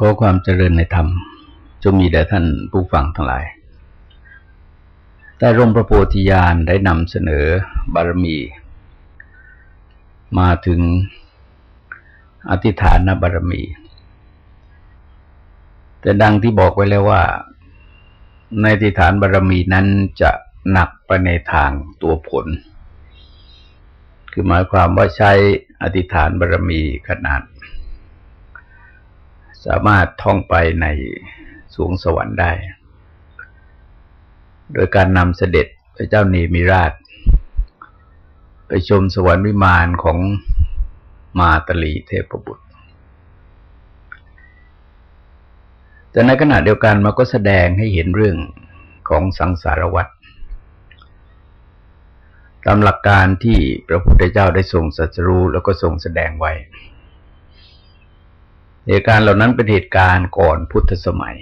ขอความเจริญในธรรมจงมีแด่ท่านผู้ฟังทั้งหลายได้ร่มพระโพธิญาณได้นำเสนอบารมี มาถึงอธิฐานบารมี แต่ดังที่บอกไว้แล้วว่า ในอธิฐานบารมีนั้นจะหนักไปในทางตัวผล คือหมายความว่าใช้อธิฐานบารมีขนาด สามารถท่องไปในสวงสวรรค์ได้ โดยการนำเสด็จพระเจ้านีมิราช ไปชมสวรรค์วิมานของมาตลีเทพบุตร แต่ในขณะเดียวกันมันก็แสดงให้เห็นเรื่องของสังสารวัฏตามหลักการที่พระพุทธเจ้าได้ทรงสัจรู้แล้วก็ทรงแสดงไว้ เหตุการณ์เหล่านั้นเป็นเหตุการณ์ก่อนพุทธสมัย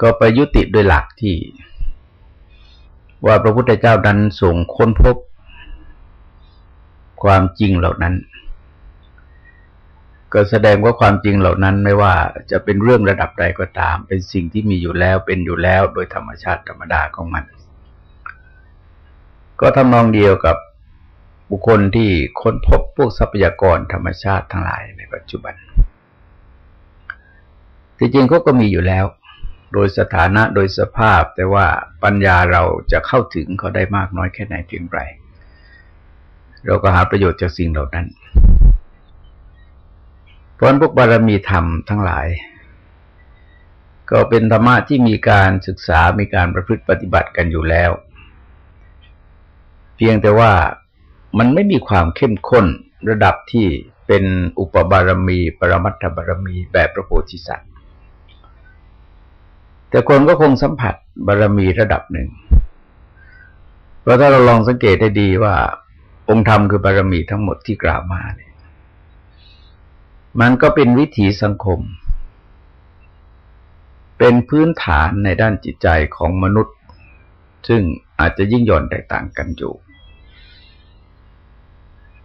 ก็ไปยุติโดยหลักที่ ว่าพระพุทธเจ้าดันส่งค้นพบความจริงเหล่านั้น ก็แสดงว่าความจริงเหล่านั้นไม่ว่าจะเป็นเรื่องระดับใดก็ตาม เป็นสิ่งที่มีอยู่แล้วเป็นอยู่แล้วโดยธรรมชาติธรรมดาของมัน ก็ทำนองเดียวกับ บุคคลที่ค้นพบพวกทรัพยากรธรรมชาติทั้งหลายในปัจจุบันจริงๆเขาก็มีอยู่แล้ว โดยสถานะโดยสภาพ แต่ว่าปัญญาเราจะเข้าถึงเขาได้มากน้อยแค่ไหนเพียงไรเราก็หาประโยชน์จากสิ่งเหล่านั้นเพราะพวกบารมีธรรมทั้งหลาย ก็เป็นธรรมะที่มีการศึกษามีการประพฤติปฏิบัติกันอยู่แล้ว เพียงแต่ว่า มันไม่มีความเข้มข้นระดับที่เป็นอุปบารมี ปรมัตถบารมีแบบพระโพธิสัตว์ แต่คนก็คงสัมผัสบารมีระดับหนึ่ง เพราะถ้าเราลองสังเกตได้ดีว่า องค์ธรรมคือบารมีทั้งหมดที่กล่าวมาเนี่ยมันก็เป็นวิถีสังคม เป็นพื้นฐานในด้านจิตใจของมนุษย์ ซึ่งอาจจะยิ่งย่อนแตกต่างกันอยู่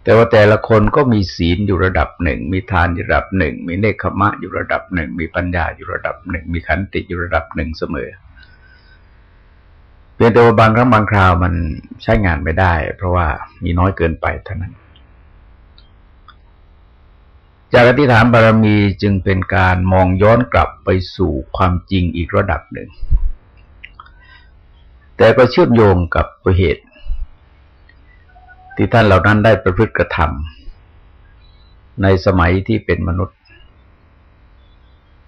แต่ว่าแต่ละคนก็มีศีลอยู่ระดับหนึ่ง มีทานอยู่ระดับหนึ่ง มีเนคขมะอยู่ระดับหนึ่ง มีปัญญาอยู่ระดับหนึ่ง มีขันติอยู่ระดับหนึ่งเสมอเพียงแต่ว่าบางครั้งบางคราวมันใช้งานไม่ได้ เพราะว่ามีน้อยเกินไปเท่านั้น จากอธิษฐานบารมีจึงเป็นการมองย้อนกลับไปสู่ความจริงอีกระดับหนึ่ง แต่ก็เชื่อมโยงกับเหตุ ที่ท่านเหล่านั้นได้ประพฤติกระทำในสมัยที่เป็นมนุษย์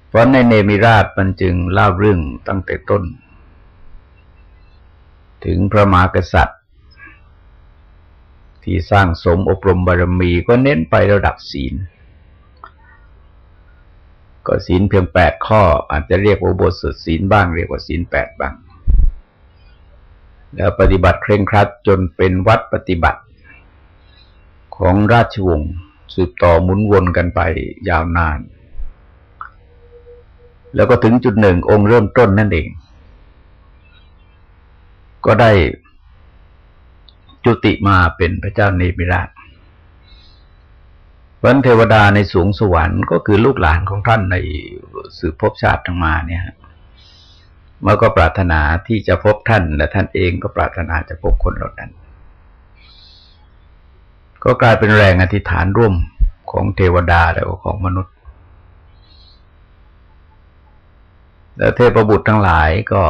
เพราะในเนมิราชมันจึงเล่าเรื่องตั้งแต่ต้น ถึงพระมหากษัตริย์ ที่สร้างสมอบรมบารมีก็เน้นไประดับศีล ก็ศีลเพียงแปดข้ออาจจะเรียกว่าบทสุดศีลบ้างเรียกว่าศีลแปดบ้างแล้วปฏิบัติเคร่งครัดจนเป็นวัดปฏิบัติ ของราชวงศ์สืบต่อหมุนวนกันไปยาวนาน แล้วก็ถึงจุดหนึ่งองค์เริ่มต้นนั่นเอง ก็ได้จุติมาเป็นพระเจ้าเนมิราชวันเทวดาในสูงสวรรค์ก็คือลูกหลานของท่านในสืบพบชาติทั้งมาเนี่ยเมื่อก็ปรารถนาที่จะพบท่านและท่านเองก็ปรารถนาจะพบคนเหล่านั้น ก็กลายเป็นแรงอธิษฐานร่วมของเทวดาและของมนุษย์ แล้วเทพบุตรทั้งหลายก็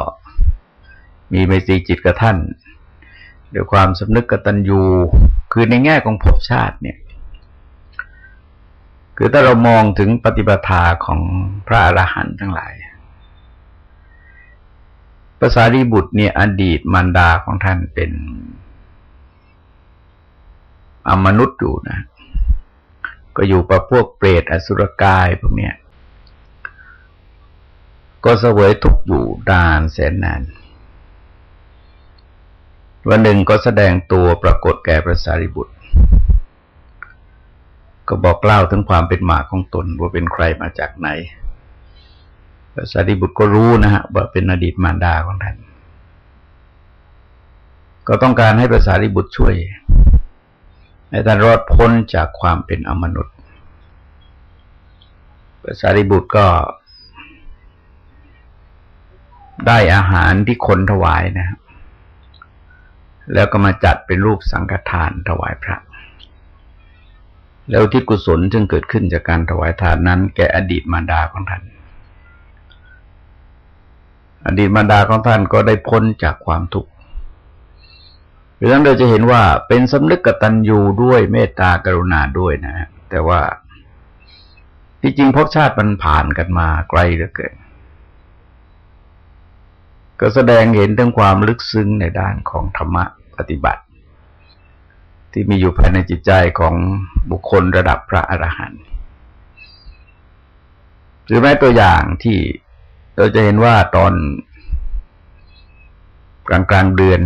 มีเมตรีจิตกับท่านด้วยความสำนึกกตัญญูคือในแง่ของภพชาติเนี่ย คือถ้าเรามองถึงปฏิปทาของพระอรหันต์ทั้งหลายภาษารีบุตรเนี่ยอดีตมารดาของท่านเป็น อมนุษย์อยู่นะ ก็อยู่กับพวกเปรตอสุรกายพวกเนี้ยก็เสวยทุกอยู่ดานแสนนาน วันหนึ่งก็แสดงตัวปรากฏแก่พระสารีบุตร ก็บอกเล่าถึงความเป็นหมาของตนว่าเป็นใครมาจากไหน พระสารีบุตรก็รู้นะฮะว่าเป็นอดีตมารดาของท่าน ก็ต้องการให้พระสารีบุตรช่วย ให้ท่านรอดพ้นจากความเป็นอมนุษย์พระสารีบุตรก็ ได้อาหารที่คนถวายนะครับแล้วก็มาจัดเป็นรูปสังฆทานถวายพระ แล้วที่กุศลจึงเกิดขึ้นจากการถวายทานนั้น แก่อดีตมารดาของท่าน อดีตมารดาของท่านก็ได้พ้นจากความทุกข์ ดังนั้นเราจะเห็นว่าเป็นสำนึกกตัญญูด้วยเมตตากรุณาด้วยนะ แต่ว่าที่จริงพบชาติมันผ่านกันมาไกลเหลือเกินก็แสดงเห็นถึงความลึกซึ้งในด้านของธรรมะปฏิบัติ ที่มีอยู่ภายในจิตใจของบุคคลระดับพระอรหันต์หรือแม้ตัวอย่างที่เราจะเห็นว่าตอนกลางกลางเดือน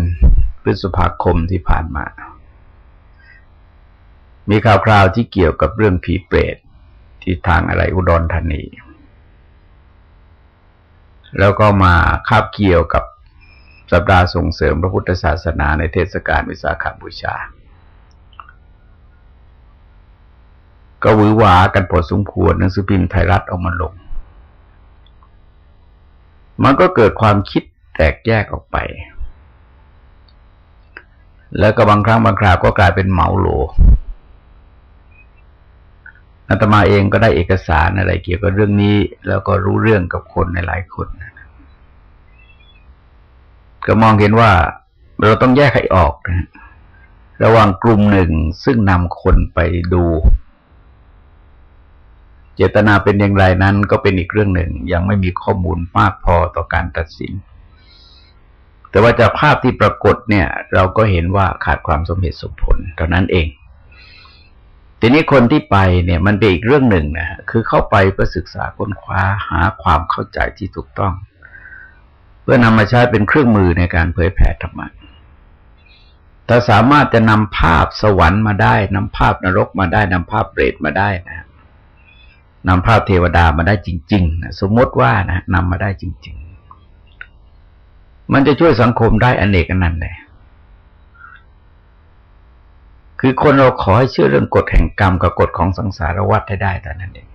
พฤษภาคมที่ผ่านมา มีข่าวคราวที่เกี่ยวกับเรื่องผีเปรตที่ทางอะไรอุดรธานี แล้วก็มาคาบเกี่ยวกับสัปดาห์ส่งเสริมพระพุทธศาสนาในเทศกาลวิสาขบูชา ก็วือหวากันพอสมควรหนังสือพิมพ์ไทยรัฐเอามาลง มันก็เกิดความคิดแตกแยกออกไป แล้วก็บางครั้งบางคราวก็กลายเป็นเหมาโหลอาตมาเองก็ได้เอกสารอะไรเกี่ยวกับเรื่องนี้ แล้วก็รู้เรื่องกับคนในหลายคน ก็มองเห็นว่าเราต้องแยกให้ออกนะระหว่างกลุ่มหนึ่งซึ่งนำคนไปดู เจตนาเป็นอย่างไรนั้นก็เป็นอีกเรื่องหนึ่ง ยังไม่มีข้อมูลมากพอต่อการตัดสิน แต่ว่าจากภาพที่ปรากฏเนี่ย เราก็เห็นว่าขาดความสมเหตุสมผลเท่านั้นเอง ทีนี้คนที่ไปเนี่ยมันเป็นอีกเรื่องหนึ่งนะคือเข้าไปเพื่อศึกษาค้นคว้าหาความเข้าใจที่ถูกต้อง เพื่อนำมาใช้เป็นเครื่องมือในการเผยแผ่ธรรมะถ้าสามารถจะนำภาพสวรรค์มาได้นำภาพนรกมาได้นำภาพเปรตมาได้นะนำภาพเทวดามาได้จริงๆนะสมมติว่านะนำมาได้จริงๆ มันจะช่วยสังคมได้อนเนกอนันต์เลยคือคนเราขอให้เชื่อเรื่องกฎแห่งกรรมกับกฎของสังสารวัฏให้ได้แต่นั้นเอง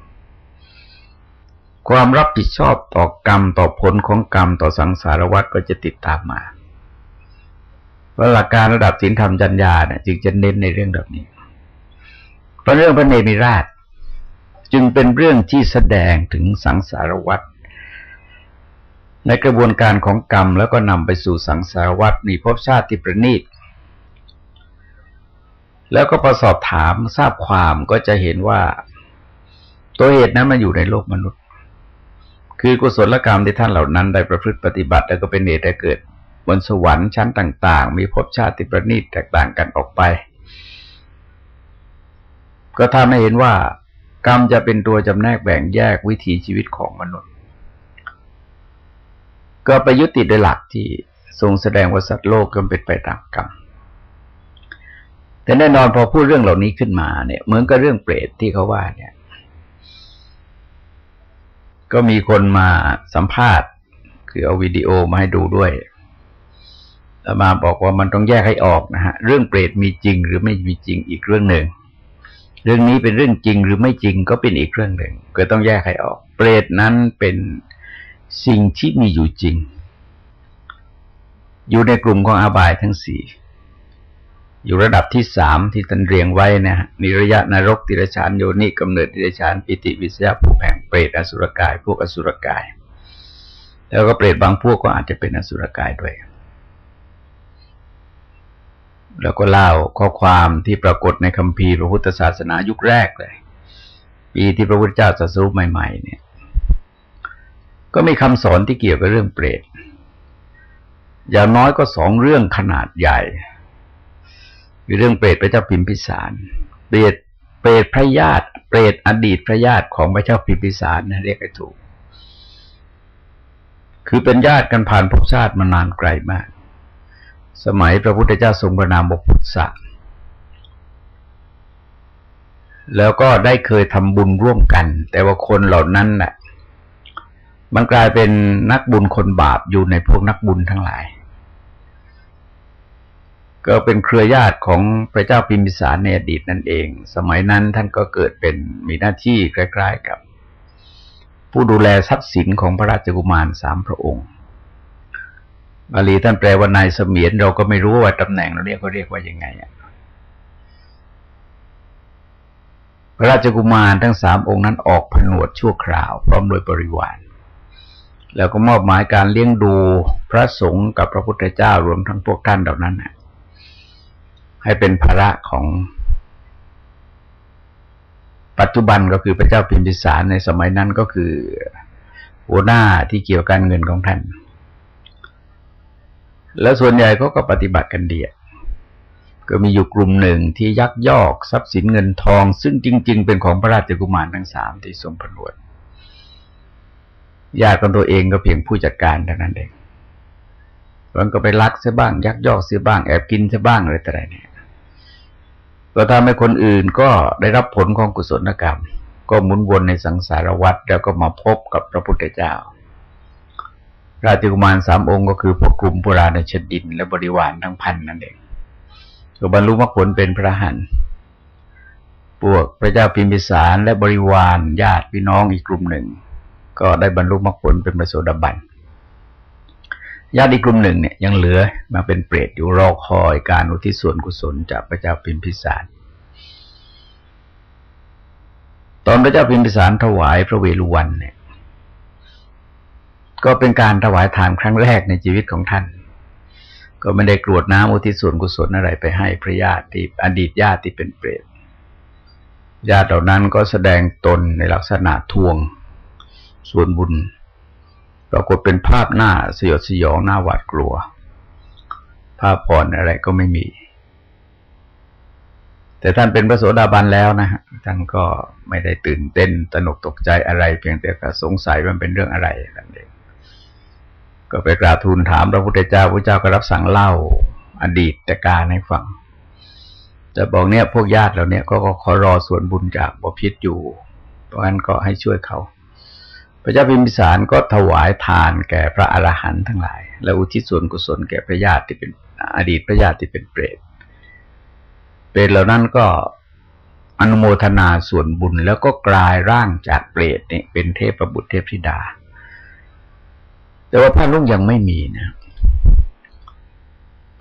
ความรับผิดชอบต่อกรรมต่อผลของกรรมต่อสังสารวัฏก็จะติดตามมาว่าหลักการระดับศีลธรรมจัญญาเนี่ยจึงจะเน้นในเรื่องแบบนี้เพราะเรื่องพระเนมิราช จึงเป็นเรื่องที่แสดงถึงสังสารวัฏ ในกระบวนการของกรรมแล้วก็นำไปสู่สังสารวัฏมีภพชาติที่ประณีต แล้วก็พอสอบถามทราบความก็จะเห็นว่า ตัวเหตุนั้นมันอยู่ในโลกมนุษย์ คือกุศลกรรมที่ท่านเหล่านั้นได้ประพฤติปฏิบัติ แล้วก็เป็นเหตุให้เกิด บนสวรรค์ชั้นต่าง ๆ มีภพชาติประณีตแตกต่างกันออกไป ก็ทำให้เห็นว่ากรรมจะเป็นตัวจำแนกแบ่งแยกวิถีชีวิตของมนุษย์ ก็ไปยุติโดยหลักที่ทรงแสดงว่าสัตว์โลกก็เป็นไปตามกรรมแต่แน่นอนพอพูดเรื่องเหล่านี้ขึ้นมาเนี่ย เหมือนกับเรื่องเปรตที่เขาว่าเนี่ย ก็มีคนมาสัมภาษณ์ คือเอาวิดีโอมาให้ดูด้วยแล้วมาบอกว่ามันต้องแยกให้ออกนะฮะ เรื่องเปรตมีจริงหรือไม่มีจริงอีกเรื่องหนึ่ง เรื่องนี้เป็นเรื่องจริงหรือไม่จริงก็เป็นอีกเรื่องหนึ่ง ก็ต้องแยกให้ออก เปรตนั้นเป็น สิ่งที่มีอยู่จริง อยู่ในกลุ่มของอาบายทั้งสี่อยู่ระดับที่สามที่ตันเรียงไว้นะฮะนิระยะนรกติรชานโยนิกำเนิดติรชานปิติวิสยาภูแห่งเปรตอสุรกาย พวกอสุรกาย แล้วก็เปรตบางพวกก็อาจจะเป็นอสุรกายด้วย แล้วก็เล่าข้อความที่ปรากฏในคัมภีร์พระพุทธศาสนายุคแรกเลย ปีที่พระพุทธเจ้าตรัสรู้ใหม่ ๆ เนี่ย ก็มีคำสอนที่เกี่ยวกับเรื่องเปรตอย่างน้อยก็สองเรื่องขนาดใหญ่มีเรื่องเปรตพระเจ้าพิมพิสาร เปรตเปรตพระญาติเปรตอดีตพระญาติของพระเจ้าพิมพิสารนะเรียกให้ถูก คือเป็นญาติกันผ่านภพชาติมานานไกลมาก สมัยพระพุทธเจ้าทรงประนามบพุทธะแล้วก็ได้เคยทำบุญร่วมกัน แต่ว่าคนเหล่านั้นน่ะ มันกลายเป็นนักบุญคนบาปอยู่ในพวกนักบุญทั้งหลาย ก็เป็นเครือญาติของพระเจ้าพิมพิสารในอดีตนั่นเอง สมัยนั้นท่านก็เกิดเป็นมีหน้าที่คล้ๆกับ ผู้ดูแลทรัพย์สินของพระราชกุมารสามพระองค์บาลีท่านแปลว่านายเสมียนเราก็ไม่รู้ว่าตำแหน่งเราเรียกเขาเรียกว่ายังไงอะพระราชกุมารทั้งสามองค์นั้นออกผนวดชั่วคราว พร้อมโดยบริวาร แล้วก็มอบหมายการเลี้ยงดูพระสงฆ์กับพระพุทธเจ้ารวมทั้งพวกท่านเหล่านั้นให้เป็นภาระของปัจจุบันก็คือพระเจ้าพิมพิสารในสมัยนั้นก็คือหัวหน้าที่เกี่ยวกับเงินของท่าน แล้วส่วนใหญ่ก็ก็ปฏิบัติกันเดียก็มีอยู่กลุ่มหนึ่งที่ยักยอกทรัพย์สินเงินทอง ซึ่งจริง ๆ เป็นของพระราชกุมารทั้งสามที่ทรงผนวด ญาติของตัวเองก็เพียงผู้จัดการเท่านั้นเองมันก็ไปลักเสียบ้าง ยักยอกเสียบ้าง แอบกินเสียบ้างอะไรต่ออะไรเนี่ยก็ทำให้คนอื่นก็ได้รับผลของกุศลกรรม ก็หมุนวนในสังสารวัฏแล้วก็มาพบกับพระพุทธเจ้า ราชกุมารสามองค์ก็คือพวกกลุ่มปุราณชดิน และบริวารทั้งพันนั่นเองก็บรรลุมรรคผลเป็นพระหันพวกพระเจ้าพิมพิสารและบริวารญาติพี่น้องอีกกลุ่มหนึ่ง ก็ได้บรรลุมรรคผลเป็นพระโสดาบันญาติกลุ่มหนึ่งเนี่ยยังเหลือมาเป็นเปรตอยู่รอคอยการอุทิศส่วนกุศลจากพระเจ้าพิมพิสาร ตอนพระเจ้าพิมพิสารถวายพระเวฬุวันเนี่ย ก็เป็นการถวายทานครั้งแรกในชีวิตของท่าน ก็ไม่ได้กรวดน้ำอุทิศส่วนกุศลอะไรไปให้พระญาติอดีตญาติที่เป็นเปรตญาติเหล่านั้นก็แสดงตนในลักษณะทวง ส่วนบุญปรากฏเป็นภาพหน้าสยดสยองหน้าหวาดกลัว ภาพผ่อนอะไรก็ไม่มี แต่ท่านเป็นพระโสดาบันแล้วนะฮะท่านก็ไม่ได้ตื่นเต้นตนกตกใจอะไร เพียงแต่ก็สงสัยมันเป็นเรื่องอะไรนั่นเองก็ไปกราบทูลถามพระพุทธเจ้าพระเจ้าก็รับสั่งเล่าอดีตการให้ฟังจะบอกเนี่ยพวกญาติเราเนี่ยก็ขอรอส่วนบุญจากบพิษอยู่ เพราะฉะนั้นก็ให้ช่วยเขา พระเจ้าพิมพิสารก็ถวายทานแก่พระอรหันต์ทั้งหลาย และอุทิศส่วนกุศลแก่พระญาติที่เป็นอดีตพระญาติที่เป็นเปรต เปรตเหล่านั้นก็อนุโมทนาส่วนบุญแล้วก็กลายร่างจากเปรตนี่เป็นเทพประบุตรเทพธิดา แต่ว่าพระลุงยังไม่มีนะ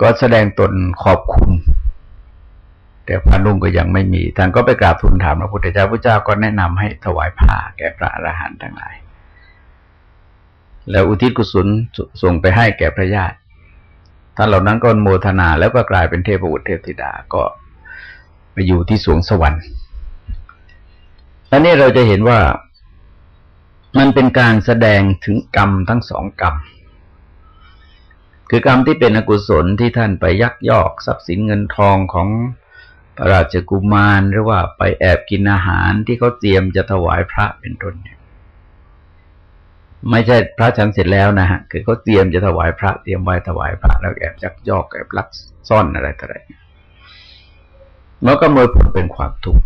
ก็แสดงตนขอบคุณ แต่พระลุงก็ยังไม่มีท่านก็ไปกราบทูลถามพระพุทธเจ้าพระเจ้าก็แนะนำให้ถวายผ้าแก่พระอรหันต์ทั้งหลาย แล้วอุทิศกุศลส่งไปให้แก่พระญาติท่านเหล่านั้นก็โมทนาแล้วก็กลายเป็นเทพบุตรเทพธิดาก็ไปอยู่ที่สวงสวรรค์อันนี้เราจะเห็นว่ามันเป็นการแสดงถึงกรรมทั้งสองกรรม คือกรรมที่เป็นอกุศลที่ท่านไปยักยอกทรัพย์สินเงินทองของพระราชกุมารหรือว่าไปแอบกินอาหารที่เขาเตรียมจะถวายพระเป็นต้นเนี่ย ไม่ใช่พระฉันเสร็จแล้วนะฮะคือเขาเตรียมจะถวายพระเตรียมไว้ถวายพระแล้วแอบจักยอกแอบลักซ่อนอะไรต่ออะไรมันก็มวยผลเป็นความทุกข์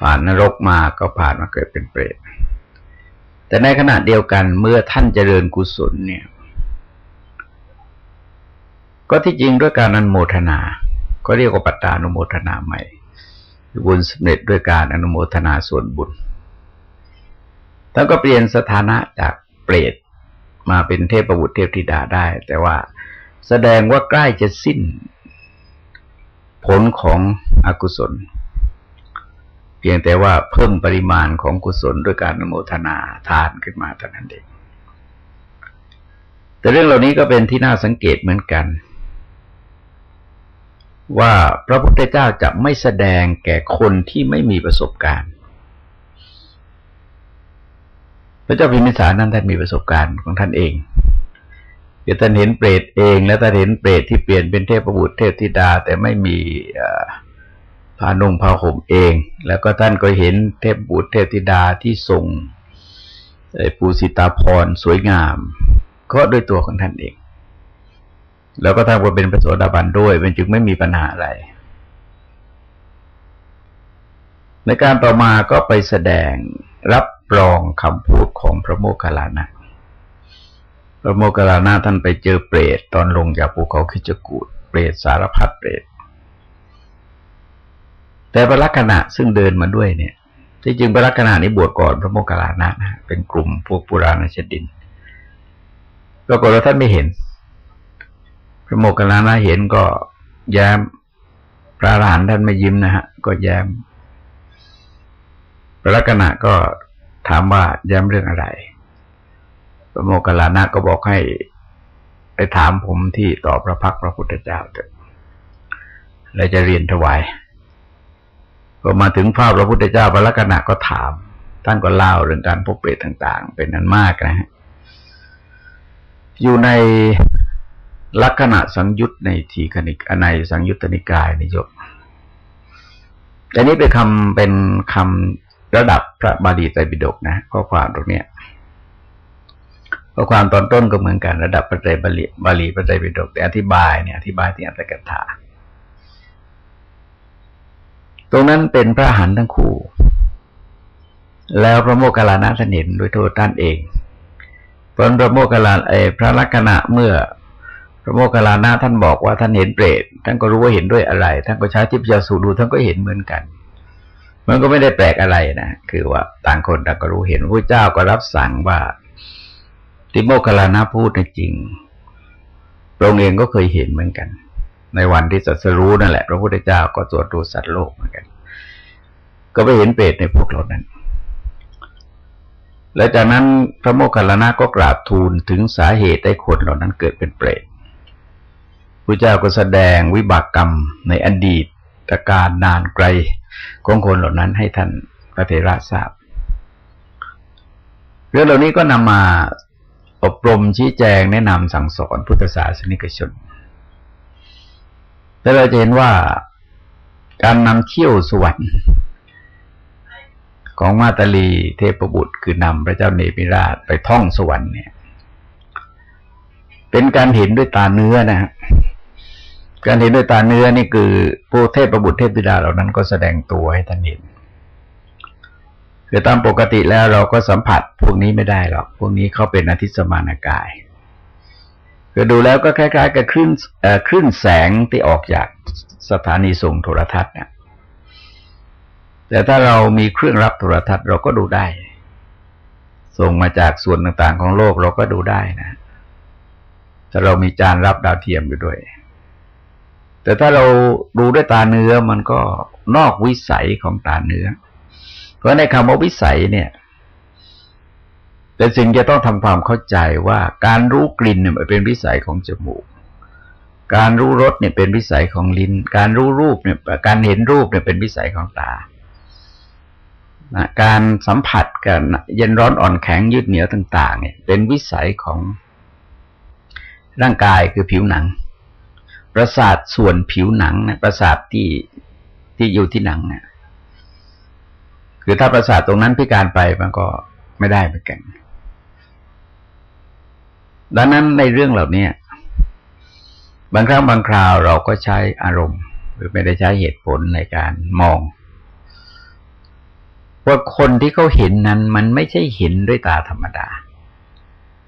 ผ่านนรกมาก็ผ่านมาเกิดเป็นเปรตแต่ในขณะเดียวกันเมื่อท่านเจริญกุศลเนี่ย ก็ที่จริงด้วยการอนุโมทนา ก็เรียกว่าปัตตานุโมทนาใหม่บุญสำเร็จด้วยการอนุโมทนาส่วนบุญ ท่านก็เปลี่ยนสถานะจากเปรตมาเป็นเทพบุตรเทพธิดาได้ แต่ว่าแสดงว่าใกล้จะสิ้น ผลของอกุศล เพียงแต่ว่าเพิ่มปริมาณของกุศลด้วยการโมทนาทานขึ้นมาเท่านั้นเองแต่เรื่องเหล่านี้ก็เป็นที่น่าสังเกตเหมือนกัน ว่าพระพุทธเจ้าจะไม่แสดงแก่คนที่ไม่มีประสบการณ์ พระเจ้าพิมิสารนั้นท่านมีประสบการณ์ของท่านเองเดี๋ยวท่านเห็นเปรตเอง แล้วท่านเห็นเปรตที่เปลี่ยนเป็นเทพบุตรเทพธิดา แต่ไม่มีผ้านุ่งผ้าห่มเอง แล้วก็ท่านก็เห็นเทพบุตรเทพธิดาที่ทรงปูสิตาพรสวยงาม ก็ด้วยตัวของท่านเอง แล้วก็ท่านก็เป็นพระโสดาบันด้วยมันจึงไม่มีปัญหาอะไร ในการต่อมาก็ไปแสดงรับ รองคำพูดของพระโมคคัลลานะพระโมคคัลลานะท่านไปเจอเปรตตอนลงจากภูเขาคิจกูดเปรตสารพัดเปรตแต่พระลักษณะซึ่งเดินมาด้วยเนี่ย ที่จริงพระลักษณะนี้บวชก่อนพระโมคคัลลานะนะเป็นกลุ่มพวกปุราณชดินปรากฏว่าท่านไม่เห็น พระโมคคัลลานะเห็นก็แย้มพระอรหันท่านไม่ยิ้มนะฮะ ก็แย้มพระลักษณะก็ ถามว่าย้มเรื่องอะไรพระโมคคัลลานะก็บอกให้ไปถามผมที่ต่อพระพักพระพุทธเจ้าเถอะแล้วจะเรียนถวายพอมาถึงภาพพระพุทธเจ้าพระลักษณะก็ถาม ท่านก็เล่าเรื่องการพบเปรตต่าง ๆ เป็นนั้นมากนะฮะ อยู่ในลักษณะสังยุตในทีคณิกในสังยุตตนิกายนิยมแต่นี้เป็นคำเป็นคำ ระดับพระบาลีไตรปิฎกนะ ข้อความตรงเนี้ยข้อความตอนต้นก็เหมือนกันระดับพระไตรบาลีบาลีพระไตรปิฎกแต่อธิบายเนี่ยอธิบายที่อัตถกถาตรงนั้นเป็นพระหันทั้งคู่ แล้วพระโมคคัลลานะท่านเห็นด้วยตัวท่านเองเพราะพระโมคคัลลาไอพระลักษณะเมื่อ พระโมคคัลลานะท่านบอกว่าท่านเห็นเปรตท่านก็รู้ว่าเห็นด้วยอะไร ท่านก็ใช้ทิพยาสูดูท่านก็เห็นเหมือนกัน มันก็ไม่ได้แปลกอะไรนะคือว่าต่างคนต่างก็รู้เห็นพระเจ้าก็รับสั่งว่าที่โมคคัลานะพูดจริงพระองค์เองก็เคยเห็นเหมือนกัน ในวันที่สัตรู้นั่นแหละ พระพุทธเจ้าก็ตรวจดูสัตว์โลกเหมือนกัน ก็ไปเห็นเปรตในพวกเรานั้น และจากนั้นพระโมคคัลลานะก็กราบทูลถึงสาเหตุให้คนเหล่านั้นเกิดเป็นเปรตพระเจ้าก็แสดงวิบากกรรมในอดีตการนานไกล ของคนเหล่านั้นให้ท่านพระเทระทราบ เรื่องเหล่านี้ก็นำมาอบรมชี้แจงแนะนำสั่งสอนพุทธศาสนิกชน แต่เราจะเห็นว่าการนำเที่ยวสวรรค์ของมาตาลีเทพบุตรคือนำพระเจ้าเนมิราชไปท่องสวรรค์เนี่ย เป็นการเห็นด้วยตาเนื้อนะฮะ การเห็นด้วยตาเนื้อนี่คือผู้เทพประบุเทพธิดาเหล่านั้นก็แสดงตัวให้ท่านเห็นคือตามปกติแล้วเราก็สัมผัสพวกนี้ไม่ได้หรอก พวกนี้เขาเป็นอธิสมานกายก็ดูแล้วก็คล้ายๆกับคลื่นคลื่นแสงที่ออกจากสถานีส่งโทรทัศน์เนี่ยแต่ถ้าเรามีเครื่องรับโทรทัศน์เราก็ดูได้ ส่งมาจากส่วนต่างๆของโลกเราก็ดูได้นะ ถ้าเรามีจานรับดาวเทียมอยู่ด้วย แต่ถ้าเราดูด้วยตาเนื้อมันก็นอกวิสัยของตาเนื้อ เพราะในคำว่าวิสัยเนี่ยแต่สิ่งจะต้องทำความเข้าใจว่าการรู้กลิ่นเนี่ยเป็นวิสัยของจมูก การรู้รสเนี่ยเป็นวิสัยของลิ้น การรู้รูปเนี่ยการเห็นรูปเนี่ยเป็นวิสัยของตานะการสัมผัสกันเย็นร้อนอ่อนแข็งยืดเหนียวต่าง ๆ เนี่ย เป็นวิสัยของร่างกายคือผิวหนัง ประสาทส่วนผิวหนังนะประสาทที่ที่อยู่ที่หนังเนี่ยคือถ้าประสาทตรงนั้นพิการไปมันก็ไม่ได้เหมือนกันดังนั้นในเรื่องเหล่านี้บางครั้งบางคราวเราก็ใช้อารมณ์ หรือไม่ได้ใช้เหตุผลในการมองว่าคนที่เขาเห็นนั้นมันไม่ใช่เห็นด้วยตาธรรมดา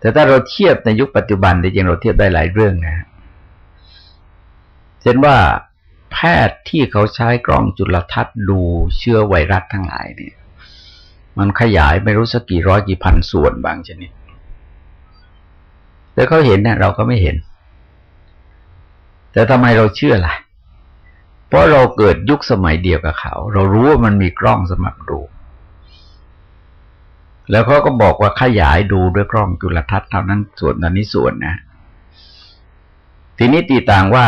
แต่ถ้าเราเทียบในยุคปัจจุบันจริงเราเทียบได้หลายเรื่องนะ เช่นว่าแพทย์ที่เขาใช้กล้องจุลทรรศน์ดูเชื้อไวรัสทั้งหลายเนี่ย มันขยายไม่รู้สักกี่ร้อยกี่พันส่วนบางชนิด แต่เขาเห็นเนี่ยเราก็ไม่เห็น แต่ทำไมเราเชื่อล่ะ เพราะเราเกิดยุคสมัยเดียวกับเขา เรารู้ว่ามันมีกล้องสำหรับดู แล้วเขาก็บอกว่าขยายดูด้วยกล้องจุลทรรศน์เท่านั้นส่วนนั้นนี้ส่วนนะ ทีนี้ตีต่างว่า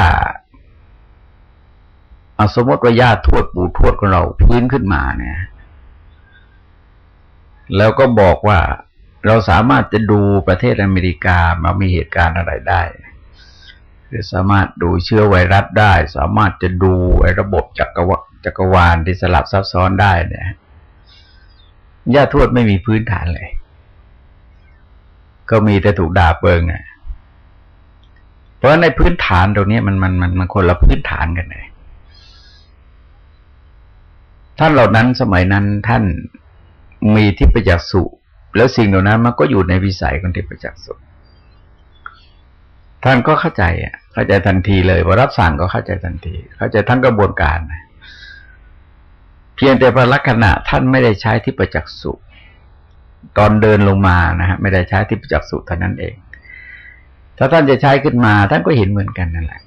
เอาสมมติว่าญาติทวดปู่ทวดของเราพื้นขึ้นมาเนี่ย แล้วก็บอกว่าเราสามารถจะดูประเทศอเมริกามามีเหตุการณ์อะไรได้คือสามารถดูเชื้อไวรัสได้ สามารถจะดูไอ้ระบบจักรวาจักรวาลที่สลับซับซ้อนได้เนี่ยญาติทวดไม่มีพื้นฐานเลย ก็มีแต่ถูกด่าเปิงอะเพราะในพื้นฐานตรงนี้มันมันมันมันคนละพื้นฐานกันเลย ท่านเหล่านั้นสมัยนั้นท่านมีทิพยจักษุแล้วสิ่งเหล่านั้นมันก็อยู่ในวิสัยของทิพจักสุท่านก็เข้าใจอะ เข้าใจทันทีเลยพอรับสั่งก็เข้าใจทันที เข้าใจทั้งกระบวนการ เพียงแต่พระลักษณะท่านไม่ได้ใช้ที่ประจักษ์สุตอนเดินลงมานะฮะไม่ได้ใช้ที่ประจักษ์สุเท่านั้นเอง ถ้าท่านจะใช้ขึ้นมาท่านก็เห็นเหมือนกันนั่นแหละ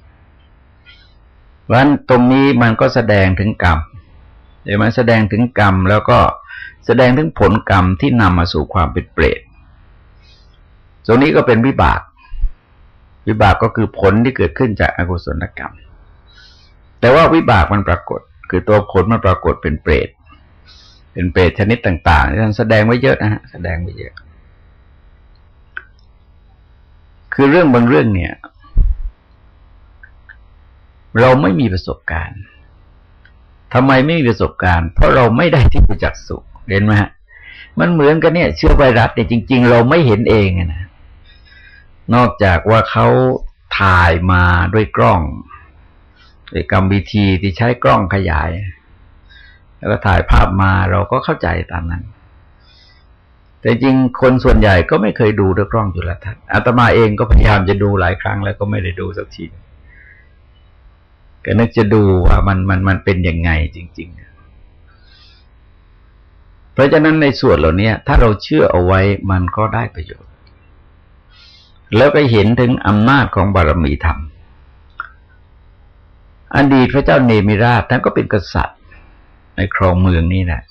เพราะฉะนั้นตรงนี้มันก็แสดงถึงกรรม เดี๋ยวมันแสดงถึงกรรม แล้วก็แสดงถึงผลกรรมที่นำมาสู่ความเป็นเปรตตรงนี้ก็เป็นวิบาก วิบากก็คือผลที่เกิดขึ้นจากอกุศลกรรม แต่ว่าวิบากมันปรากฏ คือตัวผลมันปรากฏเป็นเปรต เป็นเปรตชนิดต่างๆที่ท่านแสดงไว้เยอะนะฮะแสดงไว้เยอะ คือเรื่องบางเรื่องเนี่ย เราไม่มีประสบการณ์ ทำไมไม่มีประสบการณ์ เพราะเราไม่ได้ที่ประจักษ์สุเห็นไหมฮะมันเหมือนกันเนี่ย เชื้อไวรัสเนี่ยจริง ๆ เราไม่เห็นเองนะนอกจากว่าเขาถ่ายมาด้วยกล้องด้วยกรรมวิธีที่ใช้กล้องขยาย แล้วก็ถ่ายภาพมาเราก็เข้าใจตามนั้น แต่จริงคนส่วนใหญ่ก็ไม่เคยดูด้วยกล้องจุลทรรศน์อาตมาเองก็พยายามจะดูหลายครั้งแล้วก็ไม่ได้ดูสักที ก็นึกจะดูว่ามันมันมันเป็นยังไงจริง ๆ เพราะฉะนั้นในส่วนเหล่านี้ถ้าเราเชื่อเอาไว้มันก็ได้ประโยชน์ แล้วก็เห็นถึงอำนาจของบารมีธรรม อดีตพระเจ้าเนมิราชท่านก็เป็นกษัตริย์ ในครองเมืองนี้แหละ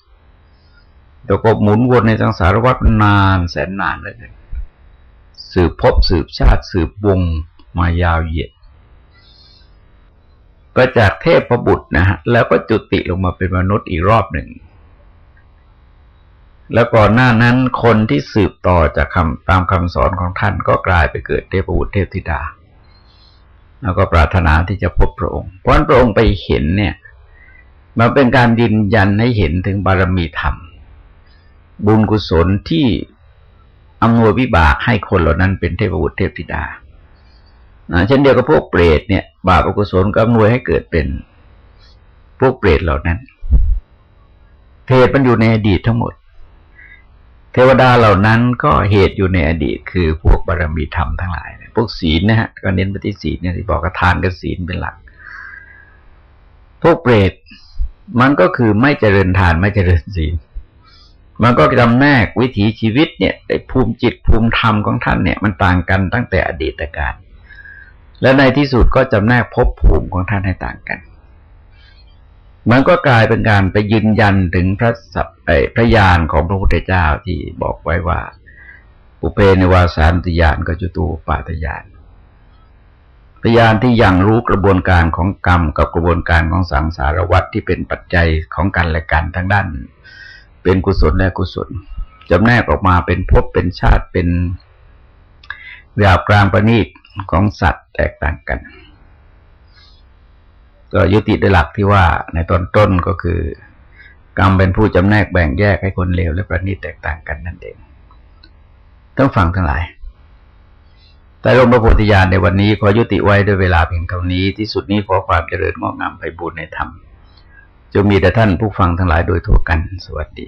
แต่ก็หมุนวนในสังสารวัฏนานแสนนานเลยสืบพบสืบชาติสืบวงมายาวเหยียด ก็จากเทพประบุตรนะฮะแล้วก็จุติลงมาเป็นมนุษย์อีกรอบหนึ่ง แล้วก่อนหน้านั้นคนที่สืบต่อจากคำตามคำสอนของท่านก็กลายไปเกิดเทพบุตรเทพธิดา แล้วก็ปรารถนาที่จะพบพระองค์เพราะพระองค์ไปเห็นเนี่ยมันเป็นการยืนยันให้เห็นถึงบารมีธรรม บุญกุศลที่อำนวยวิบากให้คนเหล่านั้นเป็นเทพบุตรเทพธิดา นะเช่นเดียวกับพวกเปรตเนี่ย บาปอกุศลก็นวยให้เกิดเป็นพวกเปรตเหล่านั้นเหตุมันอยู่ในอดีตทั้งหมด เทวดาเหล่านั้นก็เหตุอยู่ในอดีต คือพวกบารมีธรรมทั้งหลาย พวกศีลนะฮะก็เน้นปฏิศีลเนี่ยที่บอกกระทานกับศีลเป็นหลัก พวกเปรตมันก็คือไม่เจริญทานไม่เจริญศีล มันก็จำแนกวิถีชีวิตเนี่ยภูมิจิตภูมิธรรมของท่านเนี่ย มันต่างกันตั้งแต่อดีตการ และในที่สุดก็จำแนกภพภูมิของท่านให้ต่างกัน มันก็กลายเป็นการไปยืนยันถึงพระสัพพระญาณของพระพุทธเจ้าที่บอกไว้ว่า อุเพนวาสานติยานก็จุตูปาตยานพยานที่ยังรู้กระบวนการของกรรมกับกระบวนการของสังสารวัฏที่เป็นปัจจัยของกันและกันทั้งด้าน เป็นกุศลและกุศลจำแนกออกมาเป็นภพเป็นชาติเป็นหยาบกลางประณีต ของสัตว์แตกต่างกัน ก็ยุติด้วยหลักที่ว่าในตอนต้นก็คือ กรรมเป็นผู้จำแนกแบ่งแยกให้คนเลวและประณีตแตกต่างกันนั่นเองต้องฟังทั้งหลาย แต่ลงพระโพธิญาณในวันนี้ขอยุติไว้ด้วยเวลาเพียงเท่านี้ ที่สุดนี้ขอความเจริญงอกงามไปบูรณนธรรม จะมีแต่ท่านผู้ฟังทั้งหลายโดยทั่วกัน สวัสดี